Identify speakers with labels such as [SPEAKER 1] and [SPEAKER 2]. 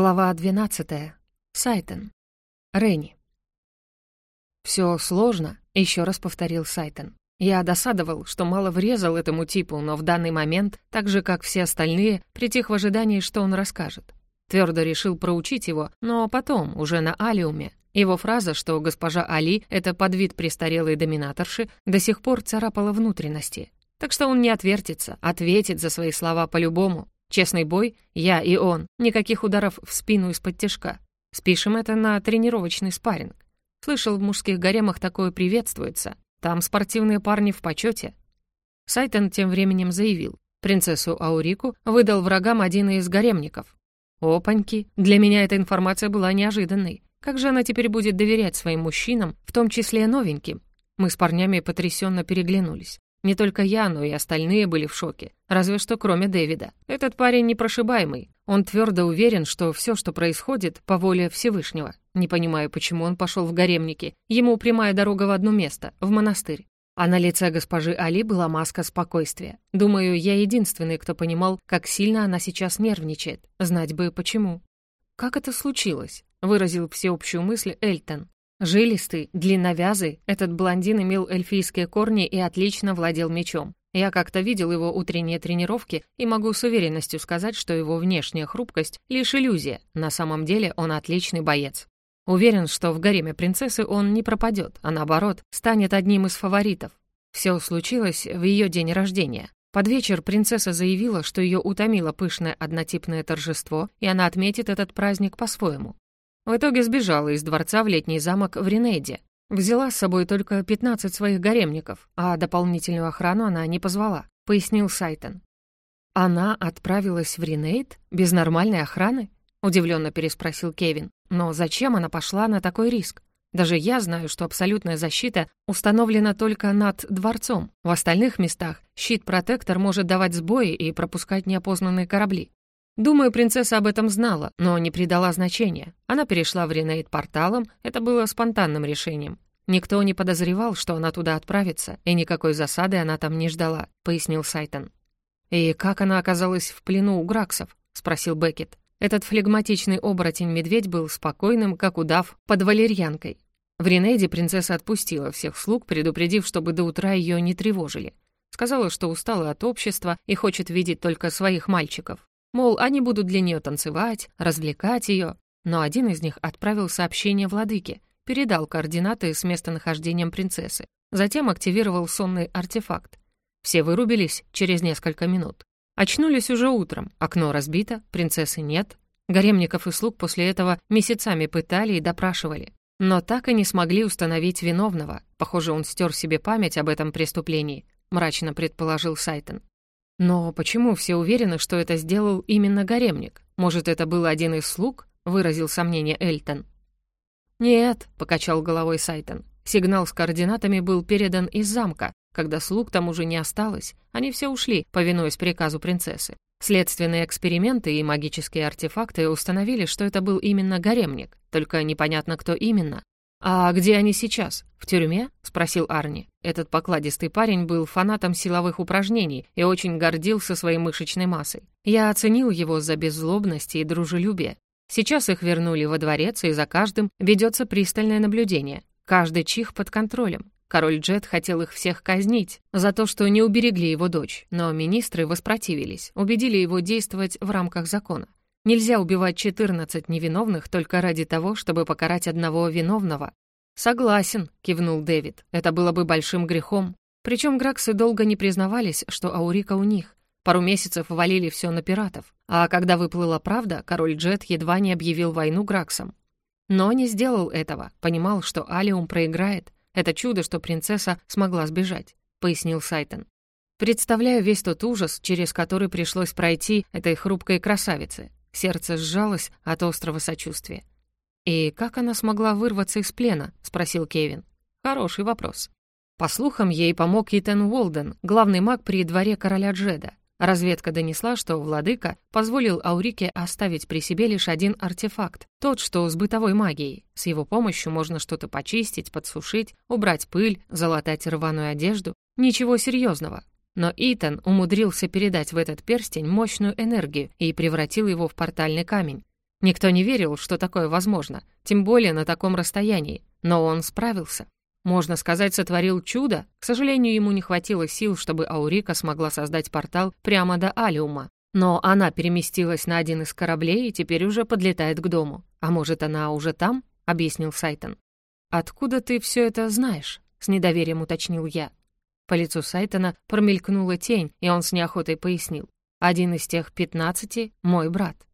[SPEAKER 1] Глава 12. Сайтон. Ренни. «Всё сложно», — ещё раз повторил Сайтон. Я досадовал, что мало врезал этому типу, но в данный момент, так же, как все остальные, притих в ожидании, что он расскажет. Твёрдо решил проучить его, но потом, уже на Алиуме. Его фраза, что госпожа Али — это подвид престарелой доминаторши, до сих пор царапала внутренности. Так что он не отвертится, ответит за свои слова по-любому, Честный бой, я и он, никаких ударов в спину из-под тяжка. Спишем это на тренировочный спарринг. Слышал, в мужских гаремах такое приветствуется. Там спортивные парни в почете. Сайтон тем временем заявил. Принцессу Аурику выдал врагам один из гаремников. Опаньки, для меня эта информация была неожиданной. Как же она теперь будет доверять своим мужчинам, в том числе новеньким? Мы с парнями потрясенно переглянулись. Не только я, но и остальные были в шоке. Разве что кроме Дэвида. Этот парень непрошибаемый. Он твердо уверен, что все, что происходит, по воле Всевышнего. Не понимаю, почему он пошел в гаремники. Ему прямая дорога в одно место, в монастырь. А на лице госпожи Али была маска спокойствия. Думаю, я единственный, кто понимал, как сильно она сейчас нервничает. Знать бы почему. «Как это случилось?» — выразил всеобщую мысль Эльтон. Жилистый, длинновязый, этот блондин имел эльфийские корни и отлично владел мечом. Я как-то видел его утренние тренировки и могу с уверенностью сказать, что его внешняя хрупкость — лишь иллюзия. На самом деле он отличный боец. Уверен, что в гареме принцессы он не пропадет, а наоборот, станет одним из фаворитов. Все случилось в ее день рождения. Под вечер принцесса заявила, что ее утомило пышное однотипное торжество, и она отметит этот праздник по-своему. В итоге сбежала из дворца в летний замок в Ренейде. Взяла с собой только 15 своих гаремников, а дополнительную охрану она не позвала, пояснил Сайтон. Она отправилась в Ренейд без нормальной охраны? Удивленно переспросил Кевин. Но зачем она пошла на такой риск? Даже я знаю, что абсолютная защита установлена только над дворцом. В остальных местах щит-протектор может давать сбои и пропускать неопознанные корабли. Думаю, принцесса об этом знала, но не придала значения. Она перешла в Ренейд порталом, это было спонтанным решением. Никто не подозревал, что она туда отправится, и никакой засады она там не ждала, пояснил Сайтон. «И как она оказалась в плену у Граксов?» — спросил Беккет. Этот флегматичный оборотень-медведь был спокойным, как удав, под валерьянкой. В Ренейде принцесса отпустила всех слуг, предупредив, чтобы до утра ее не тревожили. Сказала, что устала от общества и хочет видеть только своих мальчиков. Мол, они будут для нее танцевать, развлекать ее. Но один из них отправил сообщение владыке, передал координаты с местонахождением принцессы. Затем активировал сонный артефакт. Все вырубились через несколько минут. Очнулись уже утром, окно разбито, принцессы нет. Гаремников и слуг после этого месяцами пытали и допрашивали. Но так и не смогли установить виновного. Похоже, он стер себе память об этом преступлении, мрачно предположил Сайтон. Но почему все уверены, что это сделал именно гаремник? Может, это был один из слуг? Выразил сомнение Эльтон. Нет, покачал головой Сайтон. Сигнал с координатами был передан из замка. Когда слуг там уже не осталось, они все ушли, повинуясь приказу принцессы. Следственные эксперименты и магические артефакты установили, что это был именно гаремник, только непонятно, кто именно. «А где они сейчас? В тюрьме?» — спросил Арни. Этот покладистый парень был фанатом силовых упражнений и очень гордился своей мышечной массой. Я оценил его за беззлобность и дружелюбие. Сейчас их вернули во дворец, и за каждым ведется пристальное наблюдение. Каждый чих под контролем. Король Джет хотел их всех казнить за то, что не уберегли его дочь, но министры воспротивились, убедили его действовать в рамках закона. Нельзя убивать 14 невиновных только ради того, чтобы покарать одного виновного. «Согласен», — кивнул Дэвид. «Это было бы большим грехом. Причем Граксы долго не признавались, что Аурика у них. Пару месяцев валили все на пиратов. А когда выплыла правда, король Джет едва не объявил войну Граксам. Но не сделал этого, понимал, что Алиум проиграет. Это чудо, что принцесса смогла сбежать», — пояснил Сайтон. «Представляю весь тот ужас, через который пришлось пройти этой хрупкой красавице. Сердце сжалось от острого сочувствия. «И как она смогла вырваться из плена?» — спросил Кевин. «Хороший вопрос». По слухам, ей помог Итан Уолден, главный маг при дворе короля Джеда. Разведка донесла, что владыка позволил Аурике оставить при себе лишь один артефакт, тот, что с бытовой магией. С его помощью можно что-то почистить, подсушить, убрать пыль, залатать рваную одежду. Ничего серьезного. Но Итан умудрился передать в этот перстень мощную энергию и превратил его в портальный камень. Никто не верил, что такое возможно, тем более на таком расстоянии, но он справился. Можно сказать, сотворил чудо. К сожалению, ему не хватило сил, чтобы Аурика смогла создать портал прямо до Алиума. Но она переместилась на один из кораблей и теперь уже подлетает к дому. А может, она уже там? объяснил Сайтон. «Откуда ты все это знаешь?» — с недоверием уточнил я. По лицу Сайтона промелькнула тень, и он с неохотой пояснил. «Один из тех пятнадцати — мой брат».